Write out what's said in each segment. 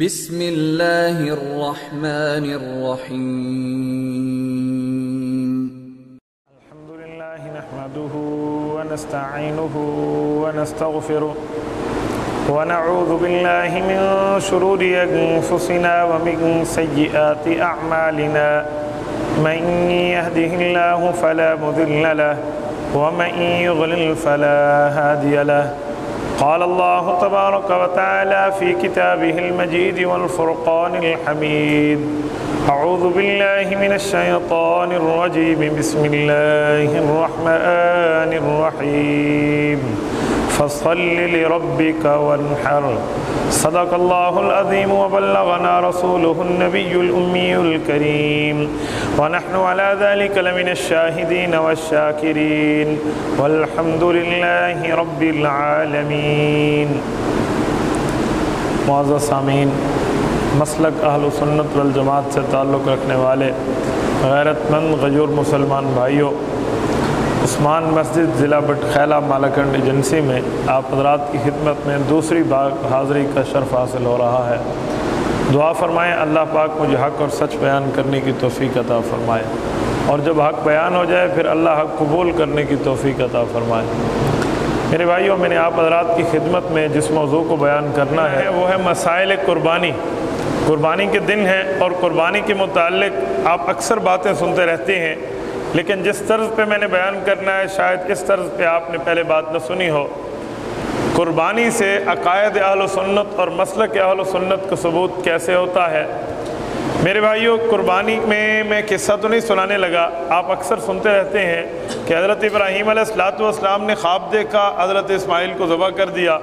بسم اللہ الرحمن الرحیم الحمد لله نحمده ونستعينه ونستغفره ونعوذ بالله من شرور أنفسنا ومن سيئات أعمالنا من يهده الله فلا مذل له ومن يضلل فلا هادي له قال الله تبارك وتعالى في كتابه المجيد والفرقان الحميد. أعوذ بالله من الشيطان الرجيم. بسم الله الرحمن الرحيم. فصل لربك وانحر. صدق الله العظيم وبلغنا رسوله النبي الأمي الكريم. ونحن على ذلك لمن الشاهدين والشاكرين. والحمد لله رب العالمين. معزز سامعین، مسلک اہل سنت والجماعت سے تعلق رکھنے والے غیرت مند غجور مسلمان بھائیوں عثمان مسجد ضلع بٹخیلہ مالاکنڈ ایجنسی میں آپ حضرات کی خدمت میں دوسری بار حاضری کا شرف حاصل ہو رہا ہے۔ دعا فرمائیں، اللہ پاک مجھے حق اور سچ بیان کرنے کی توفیق عطا فرمائے۔ اور جب حق بیان ہو جائے، پھر اللہ حق قبول کرنے کی توفیق عطا فرمائے۔ میرے بھائیوں، میں نے آپ حضرات کی خدمت میں جس موضوع کو بیان کرنا ہے، وہ ہے مسائل قربانی۔ قربانی کے دن ہیں اور قربانی کے متعلق آپ اکثر باتیں سنتے رہتے ہیں۔ لیکن جس طرز پہ میں نے بیان کرنا ہے، شاید اس طرز پہ آپ نے پہلے بات نہ سنی ہو۔ قربانی سے عقائد اہل و سنت اور مسلک اہل و سنت کا ثبوت کیسے ہوتا ہے؟ میرے بھائیوں قربانی میں میں قصہ تو نہیں سنانے لگا۔ آپ اکثر سنتے رہتے ہیں کہ حضرت ابراہیم علیہ السلاۃ والسلام نے خواب دیکھا، حضرت اسماعیل کو ذبح کر دیا۔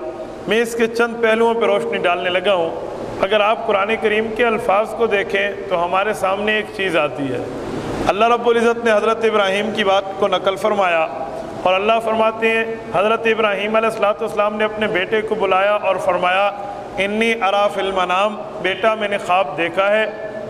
میں اس کے چند پہلوؤں پہ روشنی ڈالنے لگا ہوں۔ اگر آپ قرآن کریم کے الفاظ کو دیکھیں تو ہمارے سامنے ایک چیز آتی ہے۔ اللہ رب العزت نے حضرت ابراہیم کی بات کو نقل فرمایا اور اللہ فرماتے ہیں، حضرت ابراہیم علیہ السلاۃ والسلام نے اپنے بیٹے کو بلایا اور فرمایا، انی اراف المنام، بیٹا میں نے خواب دیکھا ہے،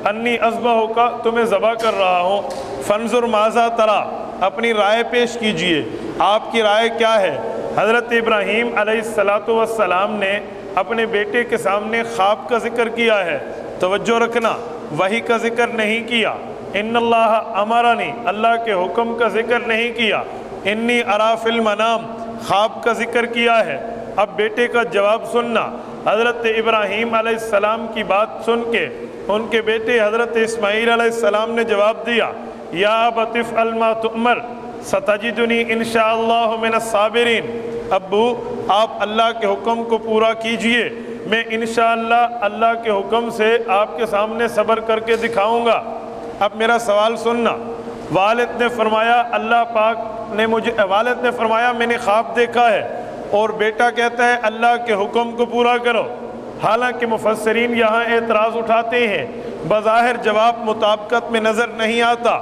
انی ازبہ ہو کا تمہیں ذبح کر رہا ہوں۔ فنظر ماضا ترا، اپنی رائے پیش کیجیے، آپ کی رائے کیا ہے؟ حضرت ابراہیم علیہ السلاۃ والسلام نے اپنے بیٹے کے سامنے خواب کا ذکر کیا ہے۔ توجہ رکھنا وہی کا ذکر نہیں کیا۔ ان اللہ امرانی اللہ کے حکم کا ذکر نہیں کیا۔ انی اراف المنام. خواب کا ذکر کیا ہے۔ اب بیٹے کا جواب سننا۔ حضرت ابراہیم علیہ السلام کی بات سن کے ان کے بیٹے حضرت اسماعیل علیہ السلام نے جواب دیا۔ یا بطف الما تمر ستجدنی انشاءاللہ من الصابرین. ابو، آپ اللہ کے حکم کو پورا کیجیے۔ میں انشاءاللہ اللہ کے حکم سے آپ کے سامنے صبر کر کے دکھاؤں گا۔ اب میرا سوال سننا۔ والد نے فرمایا، اللہ پاک نے مجھے والد نے فرمایا، میں نے خواب دیکھا ہے۔ اور بیٹا کہتا ہے، اللہ کے حکم کو پورا کرو۔ حالانکہ مفسرین یہاں اعتراض اٹھاتے ہیں۔ بظاہر جواب مطابقت میں نظر نہیں آتا۔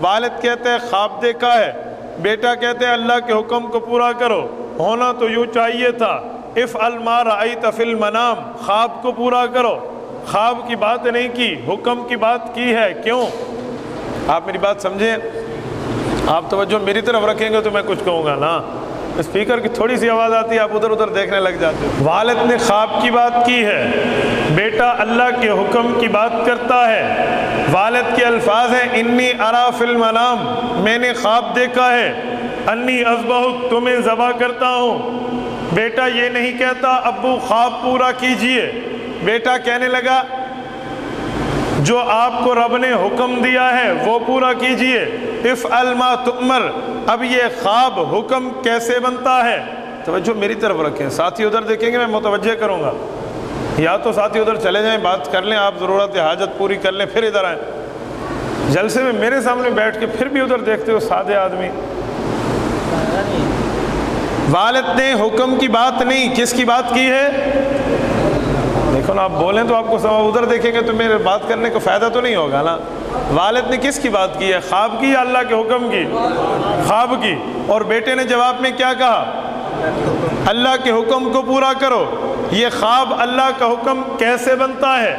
والد کہتے ہیں خواب دیکھا ہے۔ بیٹا کہتے ہیں اللہ کے حکم کو پورا کرو۔ ہونا تو یوں چاہیے تھا۔ اف المار آئی تفل منام خواب کو پورا کرو۔ خواب کی بات نہیں کی، حکم کی بات کی ہے، کیوں؟ آپ میری بات سمجھیں؟ آپ توجہ میری طرف رکھیں گے تو میں کچھ کہوں گا نا۔ اسپیکر کی تھوڑی سی آواز آتی ہے، آپ ادھر ادھر دیکھنے لگ جاتے ہیں۔ والد نے خواب کی بات کی ہے، بیٹا اللہ کے حکم کی بات کرتا ہے۔ والد کے الفاظ ہیں، انی اراف المنام میں نے خواب دیکھا ہے۔ انی ازبہ تمہیں ذبح کرتا ہوں۔ بیٹا یہ نہیں کہتا، ابو، خواب پورا کیجیے بیٹا کہنے لگا، جو آپ کو رب نے حکم دیا ہے وہ پورا کیجیے۔ اف الما تمر اب یہ خواب حکم کیسے بنتا ہے؟ توجہ میری طرف رکھیں، ساتھی ادھر دیکھیں گے، میں متوجہ کروں گا۔ یا تو ساتھی ادھر چلے جائیں، بات کر لیں، آپ ضرورت حاجت پوری کر لیں، پھر ادھر آئیں۔ جلسے میں میرے سامنے بیٹھ کے پھر بھی ادھر دیکھتے ہو، سادے آدمی۔ والد نے حکم کی بات نہیں، کس کی بات کی ہے؟ دیکھو نا، آپ بولیں تو آپ کو ادھر دیکھیں گے تو میرے بات کرنے کو فائدہ تو نہیں ہوگا نا۔ والد نے کس کی بات کی ہے؟ خواب کی یا اللہ کے حکم کی؟ خواب کی۔ اور بیٹے نے جواب میں کیا کہا؟ اللہ کے حکم کو پورا کرو۔ یہ خواب اللہ کا حکم کیسے بنتا ہے؟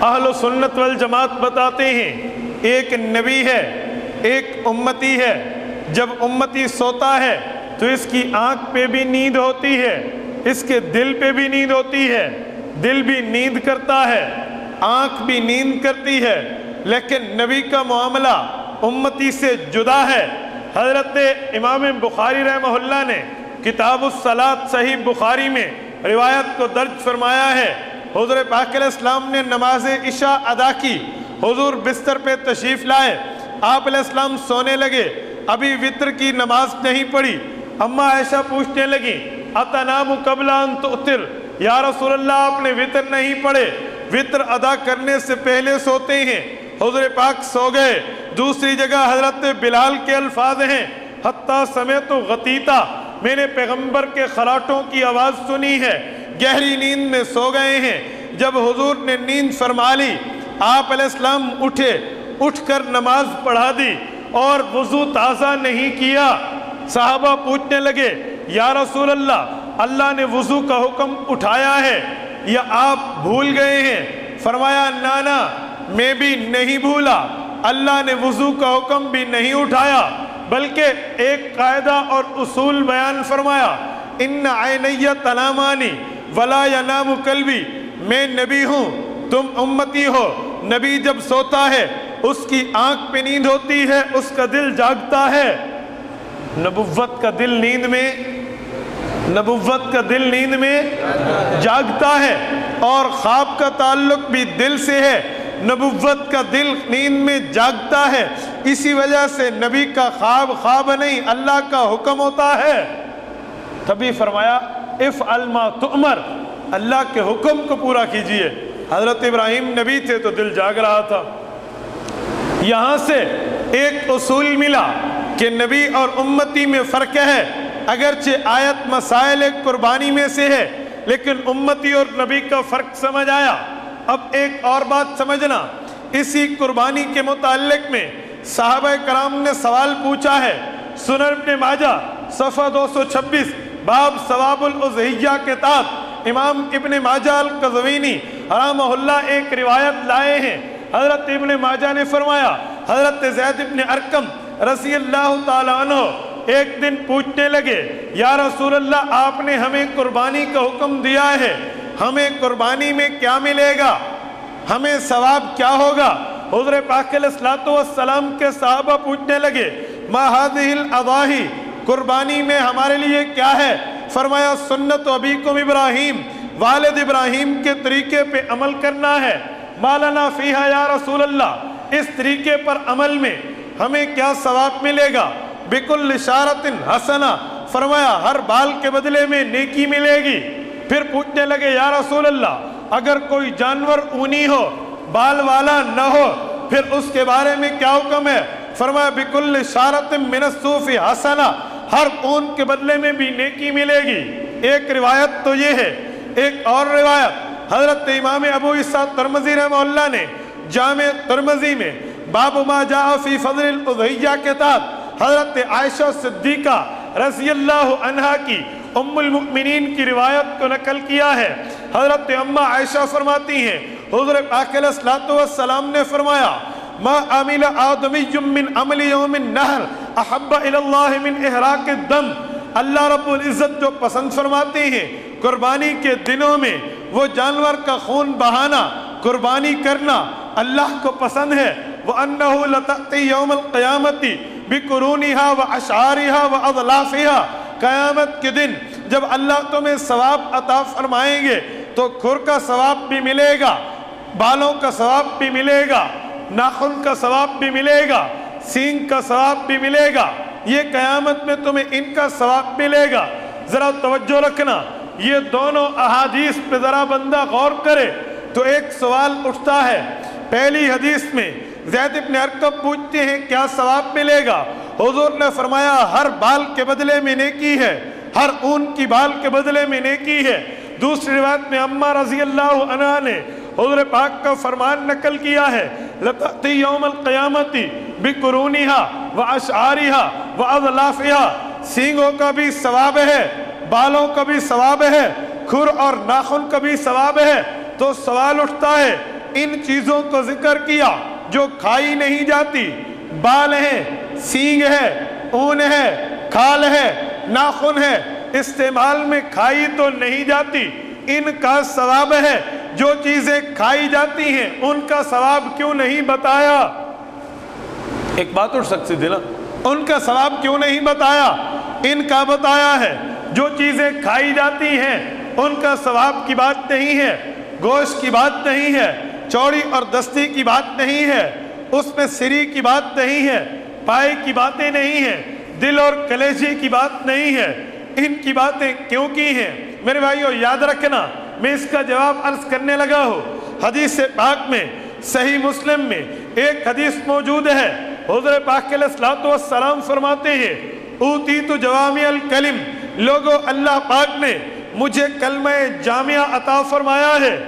اہل و سنت والجماعت بتاتے ہیں، ایک نبی ہے، ایک امتی ہے۔ جب امتی سوتا ہے تو اس کی آنکھ پہ بھی نیند ہوتی ہے، اس کے دل پہ بھی نیند ہوتی ہے۔ دل بھی نیند کرتا ہے، آنکھ بھی نیند کرتی ہے، لیکن نبی کا معاملہ امتی سے جدا ہے۔ حضرت امام بخاری رحمہ اللہ نے کتاب الصلاۃ صحیح بخاری میں روایت کو درج فرمایا ہے۔ حضور پاک علیہ السلام نے نماز عشاء ادا کی۔ حضور بستر پہ تشریف لائے۔ آپ علیہ السلام سونے لگے۔ ابھی وطر کی نماز نہیں پڑھی۔ اما عائشہ پوچھنے لگی اتنام قبل ان تؤتر؟ یا رسول اللہ، آپ نے وطر نہیں پڑھے۔ وطر ادا کرنے سے پہلے سوتے ہیں۔ حضور پاک سو گئے۔ دوسری جگہ حضرت بلال کے الفاظ ہیں۔ حتیٰ سمیت غتیتا میں نے پیغمبر کے خراٹوں کی آواز سنی ہے۔ گہری نیند میں سو گئے ہیں۔ جب حضور نے نیند فرما لی، آپ علیہ السلام اٹھے۔ اٹھ کر نماز پڑھا دی اور وضو تازہ نہیں کیا۔ صحابہ پوچھنے لگے، یا رسول اللہ اللہ نے وضو کا حکم اٹھایا ہے یا آپ بھول گئے ہیں؟ فرمایا، نانا، میں بھی نہیں بھولا۔ اللہ نے وضو کا حکم بھی نہیں اٹھایا، بلکہ ایک قاعدہ اور اصول بیان فرمایا۔ ان عینیہ تنامانی ولا ینام قلبی، میں نبی ہوں، تم امتی ہو۔ نبی جب سوتا ہے، اس کی آنکھ پہ نیند ہوتی ہے، اس کا دل جاگتا ہے۔ نبوت کا دل نیند میں نبوت کا دل نیند میں جاگتا ہے اور خواب کا تعلق بھی دل سے ہے۔ نبوت کا دل نیند میں جاگتا ہے۔ اسی وجہ سے نبی کا خواب خواب نہیں، اللہ کا حکم ہوتا ہے۔ تبھی فرمایا، اف الما تمر اللہ کے حکم کو پورا کیجیے۔ حضرت ابراہیم نبی تھے تو دل جاگ رہا تھا۔ یہاں سے ایک اصول ملا کہ نبی اور امتی میں فرق ہے۔ اگرچہ آیت مسائل قربانی میں سے ہے، لیکن امتی اور نبی کا فرق سمجھ آیا۔ اب ایک اور بات سمجھنا، اسی قربانی کے متعلق میں صحابہ کرام نے سوال پوچھا ہے۔ سنر ابن ماجہ، صفحہ دو سو چھبیس، باب ثواب العزیہ کے تحت امام ابن ماجہ القضوینی حرام اللہ ایک روایت لائے ہیں۔ حضرت ابن ماجہ نے فرمایا، حضرت زید ابن ارکم رضی اللہ تعالیٰ عنہ ایک دن پوچھنے لگے، یا رسول اللہ، آپ نے ہمیں قربانی کا حکم دیا ہے، ہمیں قربانی میں کیا ملے گا؟ ہمیں ثواب کیا ہوگا؟ حضور پاک علیہ السلام کے صحابہ پوچھنے لگے، ما هذه الاضاحی قربانی میں ہمارے لیے کیا ہے؟ فرمایا، سنت ابیکم ابراہیم، والد ابراہیم کے طریقے پہ عمل کرنا ہے۔ مالنا فیہا یا رسول اللہ، اس طریقے پر عمل میں ہمیں کیا ثواب ملے گا؟ بکل اشارت حسنہ فرمایا، ہر بال کے بدلے میں نیکی ملے گی۔ پھر پوچھنے لگے، یا رسول اللہ، اگر کوئی جانور اونی ہو، بال والا نہ ہو، پھر اس کے بارے میں کیا حکم ہے؟ فرمایا بکل اشارت من الصوف حسنہ ہر اون کے بدلے میں بھی نیکی ملے گی۔ ایک روایت تو یہ ہے، ایک اور روایت۔ حضرت امام ابو عیسیٰ ترمزی رحمہ اللہ نے جامع ترمزی میں، باب ما جاء فی فضل الاضحیہ کے تحت حضرت عائشہ صدیقہ رضی اللہ عنہ کی ام المؤمنین کی روایت کو نقل کیا ہے۔ حضرت امہ عائشہ فرماتی ہیں، حضور پاک علیہ السلام نے فرمایا، ما عمل آدمی من عمل یوم النہر احب الاللہ من احراق الدم اللہ رب العزت جو پسند فرماتے ہیں، قربانی کے دنوں میں وہ جانور کا خون بہانا، قربانی کرنا اللہ کو پسند ہے۔ وَأَنَّهُ لَتَأْتِي يَوْمَ الْقِيَامَةِ بِقُرُونِهَا وَأَشْعَارِهَا وَأَضْلَافِهَا. قیامت کے دن جب اللہ تمہیں ثواب عطا فرمائیں گے تو کھر کا ثواب بھی ملے گا، بالوں کا ثواب بھی ملے گا، ناخن کا ثواب بھی ملے گا، سینگ کا ثواب بھی ملے گا۔ یہ قیامت میں تمہیں ان کا ثواب ملے گا۔ ذرا توجہ رکھنا، یہ دونوں احادیث پہ ذرا بندہ غور کرے تو ایک سوال اٹھتا ہے۔ پہلی حدیث میں زید ابن ارکب پوچھتے ہیں، کیا ثواب ملے گا؟ حضور نے فرمایا، ہر بال کے بدلے میں نیکی ہے، ہر اون کی بال کے بدلے میں نیکی ہے۔ دوسری روایت میں امہ رضی اللہ عنہ نے حضور پاک کا فرمان نقل کیا ہے، لَتَأْتِي يَوْمَ الْقِيَامَةِ بِقُرُونِهَا وَأَشْعَارِهَا وَأَضْلَافِهَا سینگوں کا بھی ثواب ہے، بالوں کا بھی ثواب ہے، کھر اور ناخن کا بھی ثواب ہے۔ تو سوال اٹھتا ہے، ان چیزوں کو ذکر کیا۔ جو کھائی نہیں جاتی بال ہیں سینگ ہے اون ہے کھال ہے ناخن ہے استعمال میں کھائی تو نہیں جاتی ان کا ثواب ہے جو چیزیں کھائی جاتی ہیں ان کا ثواب کیوں نہیں بتایا؟ ایک بات اٹھ سکتی تھی نا ان کا ثواب کیوں نہیں بتایا؟ ان کا بتایا ہے جو چیزیں کھائی جاتی ہیں ان کا ثواب کی بات نہیں ہے گوشت کی بات نہیں ہے چوڑی اور دستی کی بات نہیں ہے، اس میں سری کی بات نہیں ہے پائے کی باتیں نہیں ہیں، دل اور کلیجی کی بات نہیں ہے۔ ان کی باتیں کیوں کی ہیں؟ میرے بھائیو، یاد رکھنا، میں اس کا جواب عرض کرنے لگا ہوں۔ حدیث پاک میں، صحیح مسلم میں ایک حدیث موجود ہے۔ حضور پاک علیہ السلام والسلام فرماتے ہیں اوتی تو جوامع الکلم، لوگو اللہ پاک نے مجھے کلمہ جامعہ عطا فرمایا ہے۔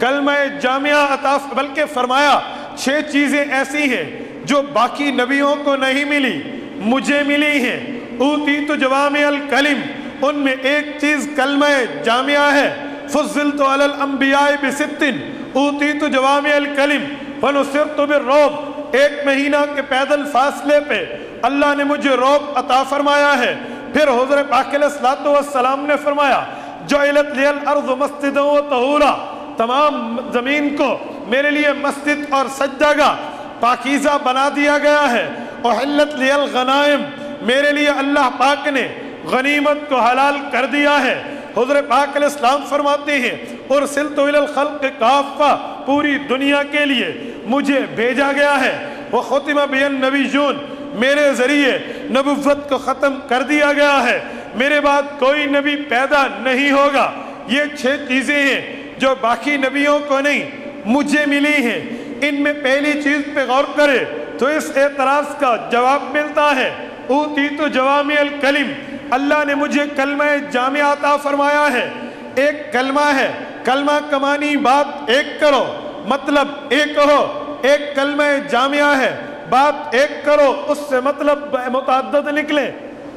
کلمہ جامعہ عطا بلکہ فرمایا چھ چیزیں ایسی ہیں جو باقی نبیوں کو نہیں ملی، مجھے ملی ہیں۔ اوتی تو جوامع الکلم، ان میں ایک چیز کلمہ جامعہ ہے۔ فضلت علی الانبیاء بستن، اوتی تو جوامع الکلم۔ فنصرت بالروب ایک مہینہ کے پیدل فاصلے پہ اللہ نے مجھے روب عطا فرمایا ہے۔ پھر حضور پاک علیہ السلام نے فرمایا، جعلت لی الارض مسجد و طہورا۔ تمام زمین کو میرے لیے مسجد اور سجدہ پاکیزہ بنا دیا گیا ہے۔ احلت لی الغنائم، میرے لیے اللہ پاک نے غنیمت کو حلال کر دیا ہے۔ حضور پاک علیہ السلام فرماتے ہیں، ارسلت الى الخلق کافہ، پوری دنیا کے لیے مجھے بھیجا گیا ہے۔ وہ ختمہ بین نبی جون میرے ذریعے نبوت کو ختم کر دیا گیا ہے۔ میرے بعد کوئی نبی پیدا نہیں ہوگا۔ یہ چھ چیزیں ہیں۔ جو باقی نبیوں کو نہیں، مجھے ملی ہیں ان میں پہلی چیز پہ غور کرے تو اس اعتراض کا جواب ملتا ہے۔ اوتی تو جوامع الکلم۔ اللہ نے مجھے کلمہ جامعہ عطا فرمایا ہے۔ ایک کلمہ ہے، کلمہ کمانی بات ایک کرو۔ مطلب ایک ہو ایک کلمہ جامعہ ہے، بات ایک کرو۔ اس سے مطلب متعدد نکلے۔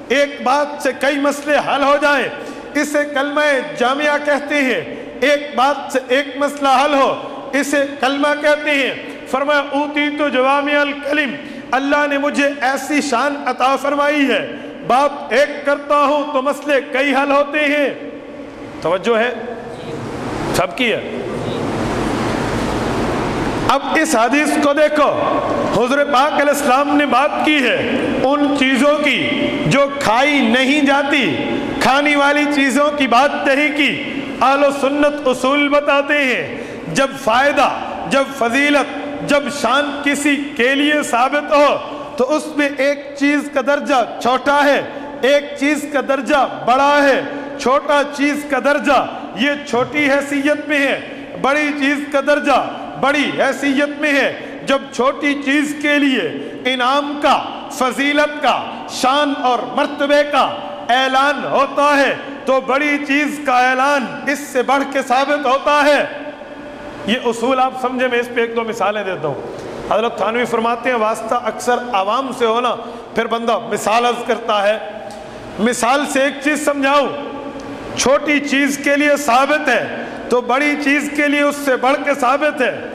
ایک بات سے کئی مسئلے حل ہو جائیں۔ اسے کلمہ جامعہ کہتے ہیں۔ ایک بات سے ایک مسئلہ حل ہو، اسے کلمہ کہتے ہیں۔ فرمایا، اوتی تو جوامع الکلم، اللہ نے مجھے ایسی شان عطا فرمائی ہے۔ بات ایک کرتا ہوں تو مسئلے کئی حل ہوتے ہیں۔ توجہ ہے؟ سب کی ہے؟ اب اس حدیث کو دیکھو، حضور پاک علیہ السلام نے بات کی ہے ان چیزوں کی جو کھائی نہیں جاتی، کھانی والی چیزوں کی بات نہیں کی۔ آل و سنت اصول بتاتے ہیں، جب فائدہ، جب فضیلت، جب شان کسی کے لیے ثابت ہو، تو اس میں ایک چیز کا درجہ چھوٹا ہے، ایک چیز کا درجہ بڑا ہے۔ چھوٹا چیز کا درجہ، یہ چھوٹی حیثیت میں ہے۔ بڑی چیز کا درجہ بڑی حیثیت میں ہے۔ جب چھوٹی چیز کے لیے انعام کا، فضیلت کا، شان اور مرتبے کا اعلان ہوتا ہے تو بڑی چیز کا اعلان اس سے بڑھ کے ثابت ہوتا ہے۔ یہ اصول آپ سمجھے میں اس پہ ایک دو مثالیں دیتا ہوں۔ حضرت تھانوی فرماتے ہیں، واسطہ اکثر عوام سے ہونا، پھر بندہ مثال عرض کرتا ہے۔ مثال سے ایک چیز سمجھاؤں چھوٹی چیز کے لیے ثابت ہے تو بڑی چیز کے لیے اس سے بڑھ کے ثابت ہے۔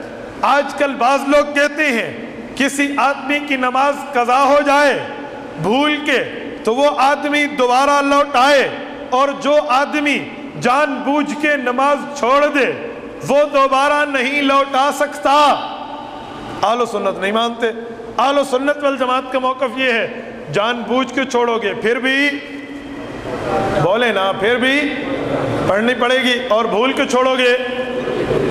آج کل بعض لوگ کہتے ہیں، کسی آدمی کی نماز قضا ہو جائے، بھول کے تو وہ آدمی دوبارہ لوٹ آئے اور جو آدمی جان بوجھ کے نماز چھوڑ دے، وہ دوبارہ نہیں لوٹا سکتا۔ آل و سنت نہیں مانتے۔ آل و سنت والجماعت کا موقف یہ ہے، جان بوجھ کے چھوڑو گے، پھر بھی بولے نا، پھر بھی پڑھنی پڑے گی اور بھول کے چھوڑو گے،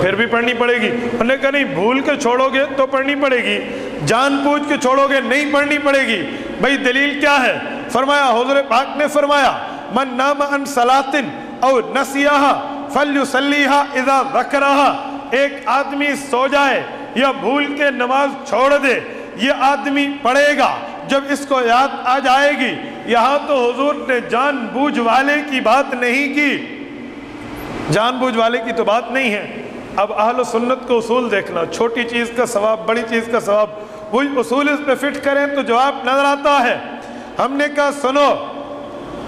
پھر بھی پڑھنی پڑے گی۔ انہوں نے کہا نہیں، بھول کے چھوڑو گے تو پڑھنی پڑے گی۔ جان پوچھ کے چھوڑو گے، نہیں پڑھنی پڑے گی۔ بھائی دلیل کیا ہے؟ فرمایا، حضور پاک نے فرمایا، من نام ان سلاطن او نسیہا فلیسلیہا اذا ذکرہا. ایک آدمی سو جائے یا بھول کے نماز چھوڑ دے، یہ آدمی پڑھے گا، جب اس کو یاد آ جائے گی۔ یہاں تو حضور نے جان بوجھ والے کی بات نہیں کی۔ جان بوجھ والے کی تو بات نہیں ہے۔ اب اہل و سنت کو اصول دیکھنا، چھوٹی چیز کا ثواب، بڑی چیز کا ثواب۔ وہی اصول اس پہ فٹ کریں تو جواب نظر آتا ہے۔ ہم نے کہا، سنو،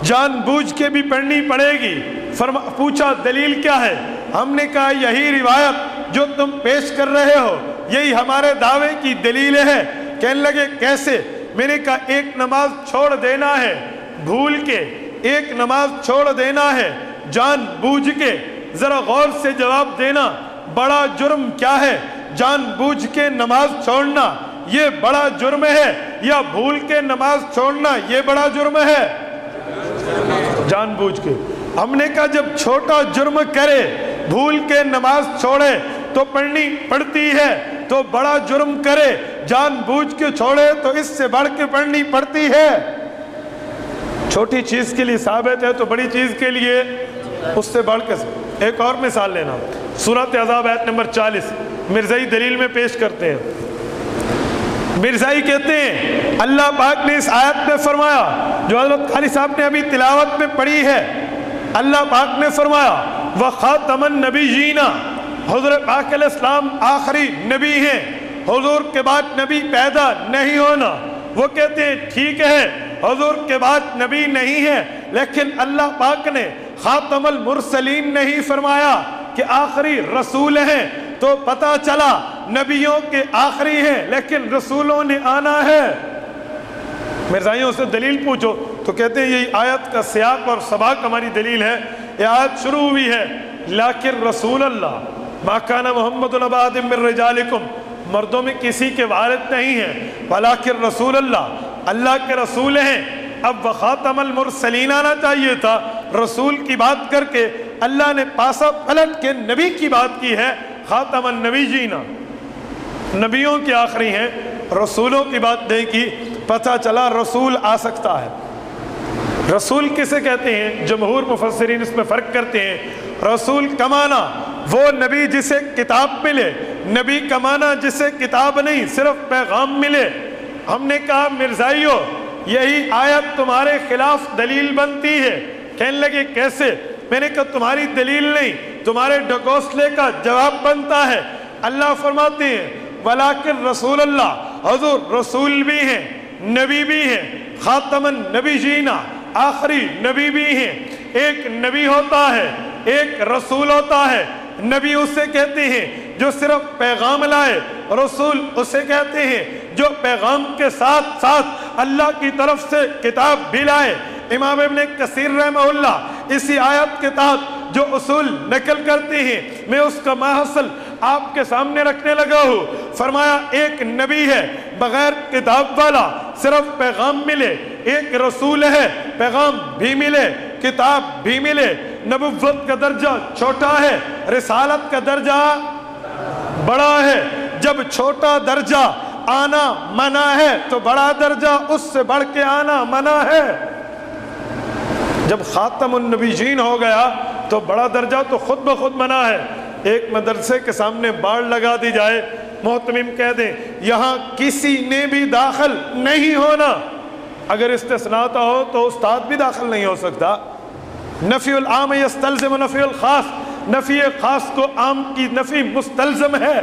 جان بوجھ کے بھی پڑھنی پڑے گی۔ فرما، پوچھا، دلیل کیا ہے؟ ہم نے کہا، یہی روایت جو تم پیش کر رہے ہو، یہی ہمارے دعوے کی دلیل ہے۔ کہنے لگے، کیسے؟ میں نے کہا، ایک نماز چھوڑ دینا ہے۔ بھول کے ایک نماز چھوڑ دینا ہے۔ جان بوجھ کے ذرا غور سے جواب دینا۔ بڑا جرم کیا ہے؟ جان بوجھ کے نماز چھوڑنا۔ یہ بڑا جرم ہے یا بھول کے نماز چھوڑنا یہ بڑا جرم ہے؟ جان بوجھ کے۔ ہم نے کہا جب چھوٹا جرم کرے، بھول کے نماز چھوڑے، تو پڑھنی پڑتی ہے، تو بڑا جرم کرے، جان بوجھ کے چھوڑے، تو اس سے بڑھ کے پڑھنی پڑتی ہے۔ چھوٹی چیز کے لیے ثابت ہے، تو بڑی چیز کے لیے اس سے بڑھ کے ایک اور مثال لینا۔ صورت عذاب ایت نمبر چالیس۔ مرزئی جی دلیل میں پیش کرتے ہیں۔ مرزائی کہتے ہیں، اللہ پاک نے اس آیت میں فرمایا، جو حضرت خالی صاحب نے ابھی تلاوت میں پڑھی ہے، اللہ پاک نے فرمایا وہ خاتم نبی جینا حضور پاک علیہ السلام آخری نبی ہیں، حضور کے بعد نبی پیدا نہیں ہونا۔ وہ کہتے ہیں، ٹھیک ہے، حضور کے بعد نبی نہیں ہے، لیکن اللہ پاک نے خاتم المرسلین نہیں فرمایا کہ آخری رسول ہیں۔ تو پتا چلا نبیوں کے آخری ہیں، لیکن رسولوں نے آنا ہے۔ مرزائیوں سے دلیل پوچھو، تو کہتے ہیں یہ آیت کا سیاق اور سباق ہماری دلیل ہے۔ یہ آیت شروع ہوئی ہے، لیکن رسول اللہ ماکانہ محمد العباد من رجالکم، مردوں میں کسی کے وارد نہیں ہے ولیکن رسول اللہ اللہ کے رسول ہیں۔ اب وخاتم المرسلین آنا چاہیے تھا۔ رسول کی بات کر کے اللہ نے پاسا پلٹ کے نبی کی بات کی ہے۔ خاتم النبی جینا نبیوں کے آخری ہیں، رسولوں کی بات دیں کی، پتہ چلا رسول آ سکتا ہے۔ رسول کسے کہتے ہیں؟ جمہور مفسرین اس میں فرق کرتے ہیں۔ رسول کمانا، وہ نبی جسے کتاب ملے۔ نبی کمانا جسے کتاب نہیں، صرف پیغام ملے۔ ہم نے کہا، مرزائیو، یہی آیت تمہارے خلاف دلیل بنتی ہے۔ کہنے لگے، کیسے؟ میں نے کہا، تمہاری دلیل نہیں۔ تمہارے ڈگوسلے کا جواب بنتا ہے۔ اللہ فرماتے ہیں ولیکن رسول اللہ حضور رسول بھی ہیں، نبی بھی ہیں۔ خاتم النبی جینا آخری نبی بھی ہیں۔ ایک نبی ہوتا ہے، ایک رسول ہوتا ہے۔ نبی اسے کہتے ہیں جو صرف پیغام لائے، رسول اسے کہتے ہیں جو پیغام کے ساتھ ساتھ اللہ کی طرف سے کتاب بھی لائے۔ امام ابن کثیر رحمہ اللہ، اسی آیت کے تحت جو اصول نکل کرتے ہیں، میں اس کا ماحصل آپ کے سامنے رکھنے لگا ہوں۔ فرمایا، ایک نبی ہے، بغیر کتاب والا، صرف پیغام ملے۔ ایک رسول ہے، پیغام بھی ملے، کتاب بھی ملے۔ نبوت کا درجہ چھوٹا ہے، رسالت کا درجہ بڑا ہے۔ جب چھوٹا درجہ آنا منع ہے، تو بڑا درجہ اس سے بڑھ کے آنا منع ہے۔ جب خاتم النبی جین ہو گیا تو بڑا درجہ تو خود بخود منع ہے۔ ایک مدرسے کے سامنے باڑ لگا دی جائے۔ محتمیم کہہ دیں، یہاں کسی نے بھی داخل نہیں ہونا۔ اگر استثناتہ ہو تو استاد بھی داخل نہیں ہو سکتا۔ نفی العام یستلزم نفی الخاص۔ نفی خاص کو عام کی نفی مستلزم ہے۔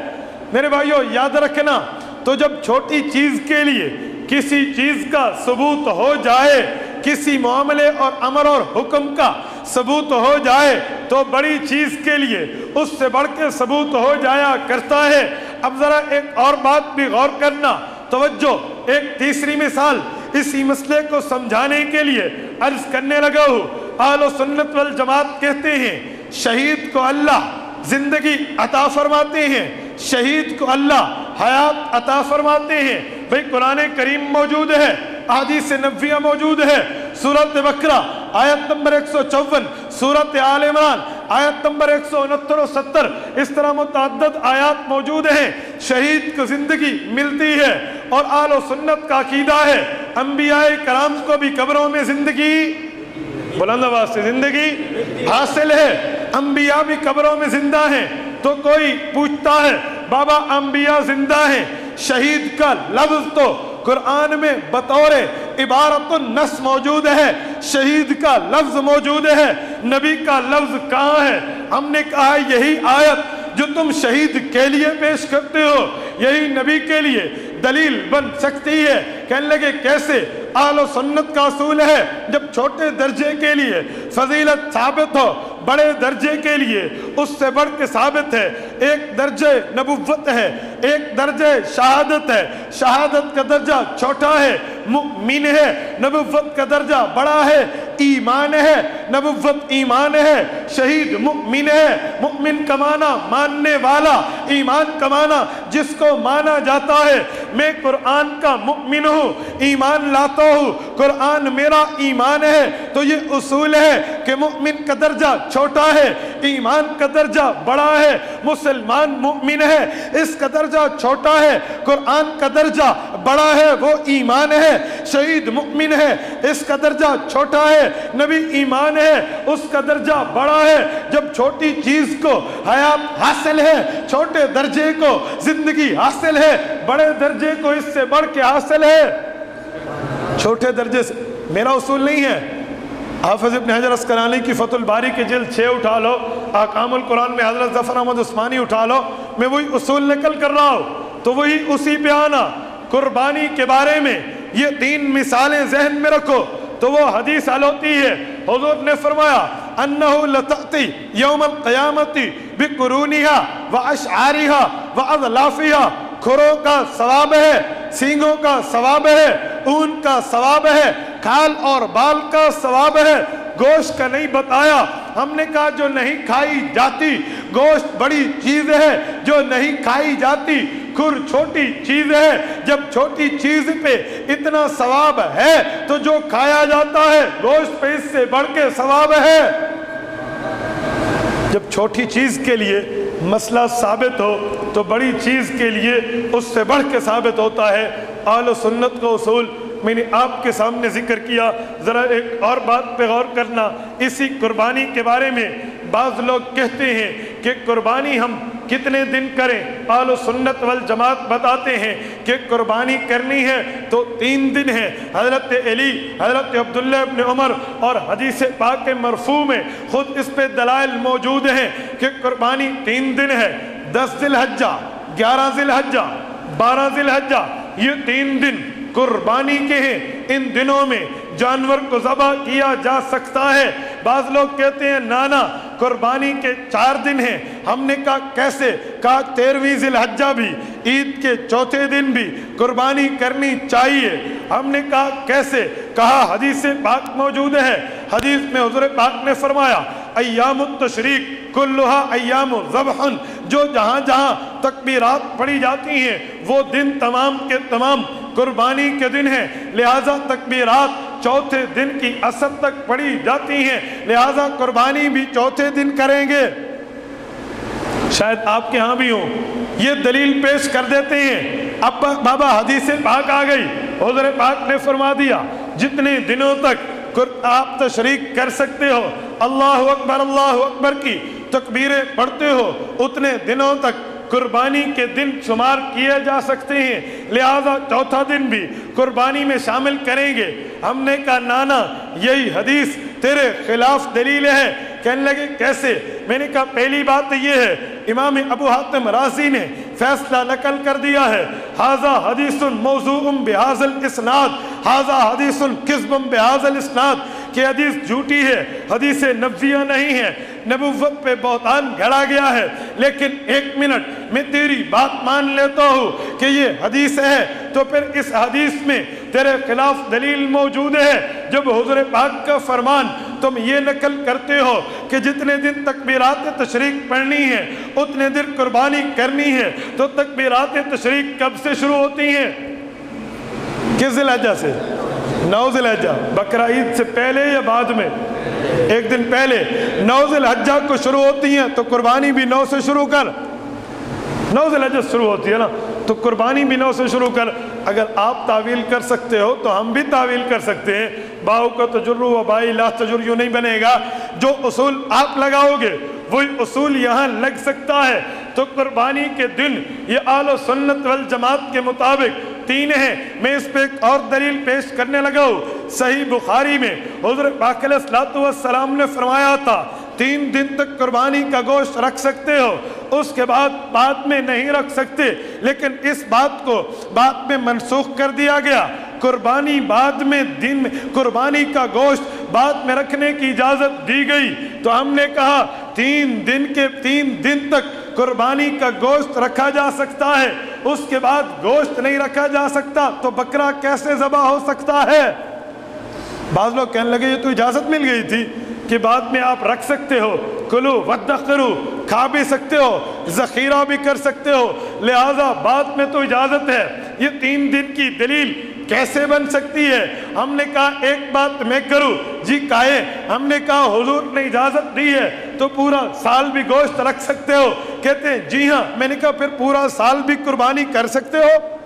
میرے بھائیو، یاد رکھنا، تو جب چھوٹی چیز کے لیے کسی چیز کا ثبوت ہو جائے، کسی معاملے اور امر اور حکم کا ثبوت ہو جائے تو بڑی چیز کے لیے اس سے بڑھ کے ثبوت ہو جایا کرتا ہے۔ اب ذرا ایک اور بات بھی غور کرنا۔ توجہ، ایک تیسری مثال۔ اسی مسئلے کو سمجھانے کے لیے عرض کرنے لگا ہوں۔ آل و سنت والجماعت کہتے ہیں، شہید کو اللہ زندگی عطا فرماتے ہیں۔ شہید کو اللہ حیات عطا فرماتے ہیں۔ بھئی قرآن کریم موجود ہے حدیث نبویہ موجود ہے۔ سورت بکرہ آیت نمبر ایک سو چون، سورت آل عمران، آیت نمبر ایک سو انہتر و ستر، اس طرح متعدد آیات موجود ہیں۔ شہید کو زندگی ملتی ہے اور آل و سنت کا عقیدہ ہے۔ انبیاء کرام کو بھی قبروں میں زندگی بلند آواز سے زندگی حاصل ہے۔ انبیاء بھی قبروں میں زندہ ہیں۔ تو کوئی پوچھتا ہے، بابا انبیاء زندہ ہیں؟ شہید کا لفظ تو قرآن میں بطور عبارت النس موجود ہے، شہید کا لفظ موجود ہے، نبی کا لفظ کہاں ہے؟ ہم نے کہا یہی آیت جو تم شہید کے لیے پیش کرتے ہو، یہی نبی کے لیے دلیل بن سکتی ہے۔ کہنے لگے، کیسے؟ آل و سنت کا اصول ہے، جب چھوٹے درجے کے لیے فضیلت ثابت ہو بڑے درجے کے لیے اس سے بڑھ کے ثابت ہے، ایک درجے نبوت ہے، ایک درجے شہادت ہے۔ شہادت کا درجہ چھوٹا ہے مؤمن ہے، نبوت کا درجہ بڑا ہے، ایمان ہے، نبوت ایمان ہے، شہید مؤمن ہے، مؤمن کمانا ماننے والا، ایمان کمانا جس کو مانا جاتا ہے۔ میں قرآن کا مؤمن ہوں، ایمان لاتا ہوں، قرآن میرا ایمان ہے۔ تو یہ اصول ہے کہ مؤمن کا درجہ چھوٹا ہے، ایمان کا درجہ بڑا ہے، مسلمان مؤمن ہے۔ اس کا درجہ چھوٹا ہے، قرآن کا درجہ بڑا ہے، وہ ایمان ہے۔ شہید مؤمن ہے، اس کا درجہ چھوٹا ہے، نبی ایمان ہے، اس کا درجہ بڑا ہے۔ جب چھوٹی چیز کو حیات حاصل ہے، چھوٹے درجے کو زندگی حاصل ہے، بڑے درجے کو اس سے بڑھ کے حاصل ہے۔ چھوٹے درجے سے، میرا اصول نہیں ہے۔ حافظ ابن حجر اسکرانی کی فتح الباری کی جلد چھ اٹھا لو آقام القرآن میں حضرت ظفر احمد عثمانی اٹھا لو۔ میں وہی اصول نکل کر رہا ہوں، تو وہی اسی پہ آنا۔ قربانی کے بارے میں یہ تین مثالیں ذہن میں رکھو۔ تو وہ حدیث حل ہوتی ہے۔ حضور نے فرمایا، انہو لتأتی یوم القیامتی بقرونیہا و اشعاریہا و اضلافیہا کھروں کا ثواب ہے، سینگوں کا ثواب ہے، اون کا ثواب ہے، کھال اور بال کا ثواب ہے۔ گوشت کا نہیں بتایا۔ ہم نے کہا، جو نہیں کھائی جاتی گوشت بڑی چیز ہے جو نہیں کھائی جاتی، کھر چھوٹی چیز ہے۔ جب چھوٹی چیز پہ اتنا ثواب ہے تو جو کھایا جاتا ہے، گوشت پہ اس سے بڑھ کے ثواب ہے۔ جب چھوٹی چیز کے لیے مسئلہ ثابت ہو تو بڑی چیز کے لیے اس سے بڑھ کے ثابت ہوتا ہے۔ آل و سنت کا اصول میں نے آپ کے سامنے ذکر کیا۔ ذرا ایک اور بات پہ غور کرنا۔ اسی قربانی کے بارے میں بعض لوگ کہتے ہیں کہ قربانی ہم کتنے دن کریں؟ آل و سنت والجماعت بتاتے ہیں کہ قربانی کرنی ہے تو تین دن ہے حضرت علی، حضرت عبداللہ ابن عمر اور حدیث پاک مرفوع میں خود اس پہ دلائل موجود ہیں کہ قربانی تین دن ہے۔ دس ذی الحجہ گیارہ ذی الحجہ بارہ ذی الحجہ یہ تین دن قربانی کے ہیں۔ ان دنوں میں جانور کو ذبح کیا جا سکتا ہے۔ بعض لوگ کہتے ہیں، نانا قربانی کے چار دن ہیں۔ ہم نے کہا، کیسے؟ کہا، تیرویں ذی الحجہ بھی، عید کے چوتھے دن بھی قربانی کرنی چاہیے۔ ہم نے کہا، کیسے؟ کہا، حدیث پاک موجود ہے۔ حدیث میں حضور پاک نے فرمایا ایام التشریق کلہا ایام ذبحن۔ جو جہاں جہاں تکبیرات پڑھی جاتی ہیں، وہ دن تمام کے تمام قربانی کے دن ہیں۔ لہٰذا تکبیرات چوتھے دن کی اثر تک پڑھی جاتی ہیں۔ لہٰذا قربانی بھی چوتھے دن کریں گے۔ شاید آپ کے ہاں بھی ہوں۔ یہ دلیل پیش کر دیتے ہیں۔ اب بابا حدیث پاک آ گئی۔ حضور پاک نے فرما دیا، جتنے دنوں تک آپ تشریک کر سکتے ہو، اللہ اکبر اللہ اکبر کی تکبیریں پڑھتے ہو، اتنے دنوں تک قربانی کے دن شمار کیے جا سکتے ہیں۔ لہذا چوتھا دن بھی قربانی میں شامل کریں گے۔ ہم نے کہا، نانا، یہی حدیث تیرے خلاف دلیل ہے۔ کہنے لگے، کیسے؟ میں نے کہا، پہلی بات یہ ہے، امام ابو حاتم رازی نے فیصلہ نقل کر دیا ہے حاضہ حدیث موضوع بحاظ الاسناد حاضہ حدیث قسم بحاظ الاسناد کہ حدیث جھوٹی ہے، حدیث نفزیہ نہیں ہے، نبوت پہ بہتان گھڑا گیا ہے، لیکن ایک منٹ، میں تیری بات مان لیتا ہوں کہ یہ حدیث ہے، تو پھر اس حدیث میں تیرے خلاف دلیل موجود ہے۔ جب حضور پاک کا فرمان تم یہ نقل کرتے ہو کہ جتنے دن تکبیرات تشریق پڑھنی ہے، اتنے دن قربانی کرنی ہے، تو تکبیرات تشریق کب سے شروع ہوتی ہیں؟ کس ذلحجہ سے؟ نو ذلحجہ بقرہ عید سے پہلے یا بعد میں؟ ایک دن پہلے۔ نو ذلحجہ کو شروع ہوتی ہیں تو قربانی بھی نو سے شروع کر۔ نو ذلحجہ شروع ہوتی ہے نا۔ تو قربانی بھی سے شروع کر، اگر آپ تعویل کر سکتے ہو تو ہم بھی تعویل کر سکتے ہیں۔ باؤ کا تجرو و بائی لا تجر نہیں بنے گا۔ جو اصول آپ لگاؤ گے، وہی اصول یہاں لگ سکتا ہے۔ تو قربانی کے دن یہ آل و سنت والجماعت کے مطابق تین ہیں۔ میں اس پہ ایک اور دلیل پیش کرنے لگا ہوں۔ صحیح بخاری میں حضور پاک علیہ السلام نے فرمایا تھا تین دن تک قربانی کا گوشت رکھ سکتے ہو، اس کے بعد بعد میں نہیں رکھ سکتے۔ لیکن اس بات کو بعد میں منسوخ کر دیا گیا۔ قربانی بعد میں دن میں، قربانی کا گوشت بعد میں رکھنے کی اجازت دی گئی۔ تو ہم نے کہا، تین دن کے، تین دن تک قربانی کا گوشت رکھا جا سکتا ہے۔ اس کے بعد گوشت نہیں رکھا جا سکتا، تو بکرا کیسے ذبح ہو سکتا ہے؟ بعض لوگ کہنے لگے، یہ تو اجازت مل گئی تھی۔ کہ بعد میں آپ رکھ سکتے ہو، کلو ودخ کرو، کھا بھی سکتے ہو، ذخیرہ بھی کر سکتے ہو۔ لہٰذا بعد میں تو اجازت ہے۔ یہ تین دن کی دلیل کیسے بن سکتی ہے؟ ہم نے کہا ایک بات میں کروں۔ جی کہے، ہم نے کہا حضور نے اجازت دی ہے۔ تو پورا سال بھی گوشت رکھ سکتے ہو۔ کہتے ہیں جی ہاں۔ میں نے کہا، پھر پورا سال بھی قربانی کر سکتے ہو؟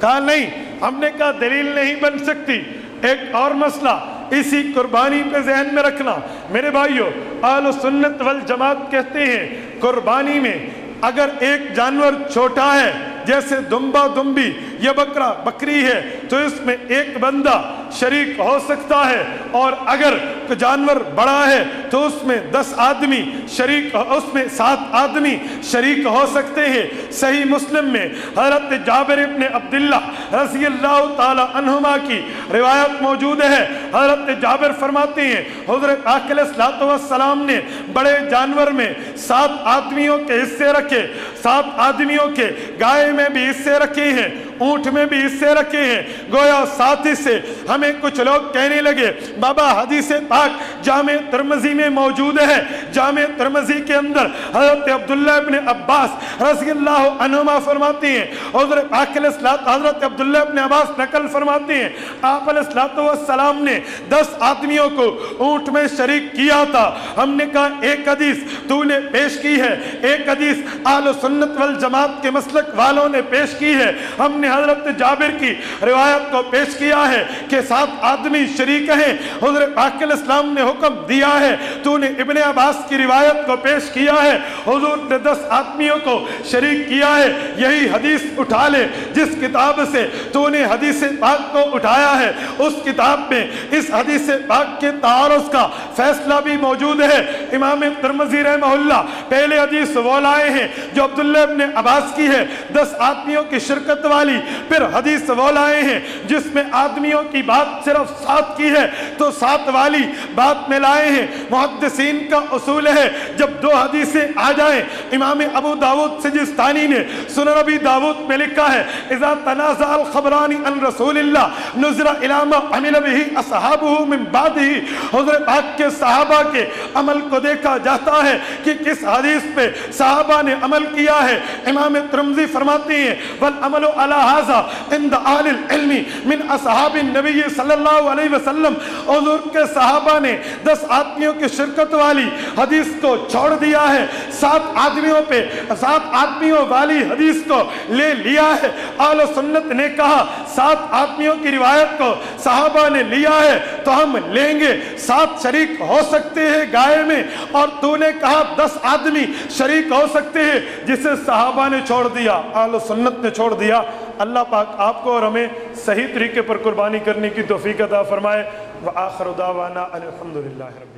کہا، نہیں۔ ہم نے کہا، دلیل نہیں بن سکتی۔ ایک اور مسئلہ۔ اسی قربانی پہ ذہن میں رکھنا۔ میرے بھائیو، آل سنت والجماعت کہتے ہیں، قربانی میں اگر ایک جانور چھوٹا ہے جیسے دمبا دمبی یا بکرا بکری ہے، تو اس میں ایک بندہ شریک ہو سکتا ہے۔ اور اگر جانور بڑا ہے، تو اس میں دس آدمی شریک، اس میں سات آدمی شریک ہو سکتے ہیں۔ صحیح مسلم میں حضرت جابر ابن عبداللہ رضی اللہ تعالی عنہما کی روایت موجود ہے۔ حضرت جابر فرماتے ہیں، حضرت آقل والسلام نے بڑے جانور میں سات آدمیوں کے حصے رکھے، سات آدمیوں کے گائے میں بھی حصے رکھے ہیں۔ اونٹ میں بھی حصے رکھے ہیں۔ گویا ساتھ سے ہمیں کچھ لوگ کہنے لگے، بابا حدیث پاک جامع ترمزی میں موجود ہے۔ جامع ترمزی کے اندر حضرت عبداللہ ابن عباس رضی اللہ عنہما فرماتے ہیں۔ حضرت پاک علیہ السلام، حضرت عبداللہ ابن عباس نقل فرماتے ہیں۔ آپ علیہ السلام نے دس آدمیوں کو اونٹ میں شریک کیا تھا۔ ہم نے کہا، ایک حدیث تو نے پیش کی ہے۔ ایک حدیث آل سنت والجماعت کے مسلک والوں نے پیش کی ہے۔ ہم نے نے حضرت جابر کی روایت کو پیش کیا ہے کہ سات آدمی شریک ہیں، حضرت پاک الاسلام نے حکم دیا ہے، تو نے ابن عباس کی روایت کو پیش کیا ہے۔ حضور نے دس آدمیوں کو شریک کیا ہے، یہی حدیث اٹھا لے، جس کتاب سے تو نے حدیث پاک کو اٹھایا ہے۔ اس کتاب میں اس حدیث پاک کے تعارض کا فیصلہ بھی موجود ہے۔ امام ترمزی رحمہ اللہ پہلے حدیث وہ لائے ہیں جو عبداللہ ابن عباس کی ہے۔ دس آدمیوں کی شرکت والی آئی، پھر حدیث وہ لائے ہیں، جس میں آدمیوں کی بات صرف سات کی ہے، تو سات والی بات میں لائے ہیں۔ محدثین کا اصول ہے، جب دو حدیثیں آ جائیں، امام ابو داود سجستانی نے سنن ابی داود میں لکھا ہے، اذا تنازع الخبرانی ان رسول اللہ، نظر علامہ عمل بھی اصحابہ من بعد ہی حضرت پاک کے صحابہ کے عمل کو دیکھا جاتا ہے کہ کس حدیث پہ صحابہ نے عمل کیا ہے۔ امام ترمزی فرماتے ہیں والعمل على هذا عند اهل العلم من اصحاب النبی صلی اللہ علیہ وسلم، حضور کے صحابہ نے دس آدمیوں کی شرکت والی حدیث کو چھوڑ دیا ہے۔ سات آدمیوں پہ، سات آدمیوں والی حدیث کو لے لیا ہے۔ آل و سنت نے کہا، سات آدمیوں کی روایت کو صحابہ نے لیا ہے تو ہم لیں گے۔ سات شریک ہو سکتے ہیں گائے میں۔ اور تو نے کہا، دس آدمی شریک ہو سکتے ہیں، جسے صحابہ نے چھوڑ دیا، آل و سنت نے چھوڑ دیا۔ اللہ پاک آپ کو اور ہمیں صحیح طریقے پر قربانی کرنے کی توفیق عطا فرمائے۔ وآخر دعوانا الحمدللہ رب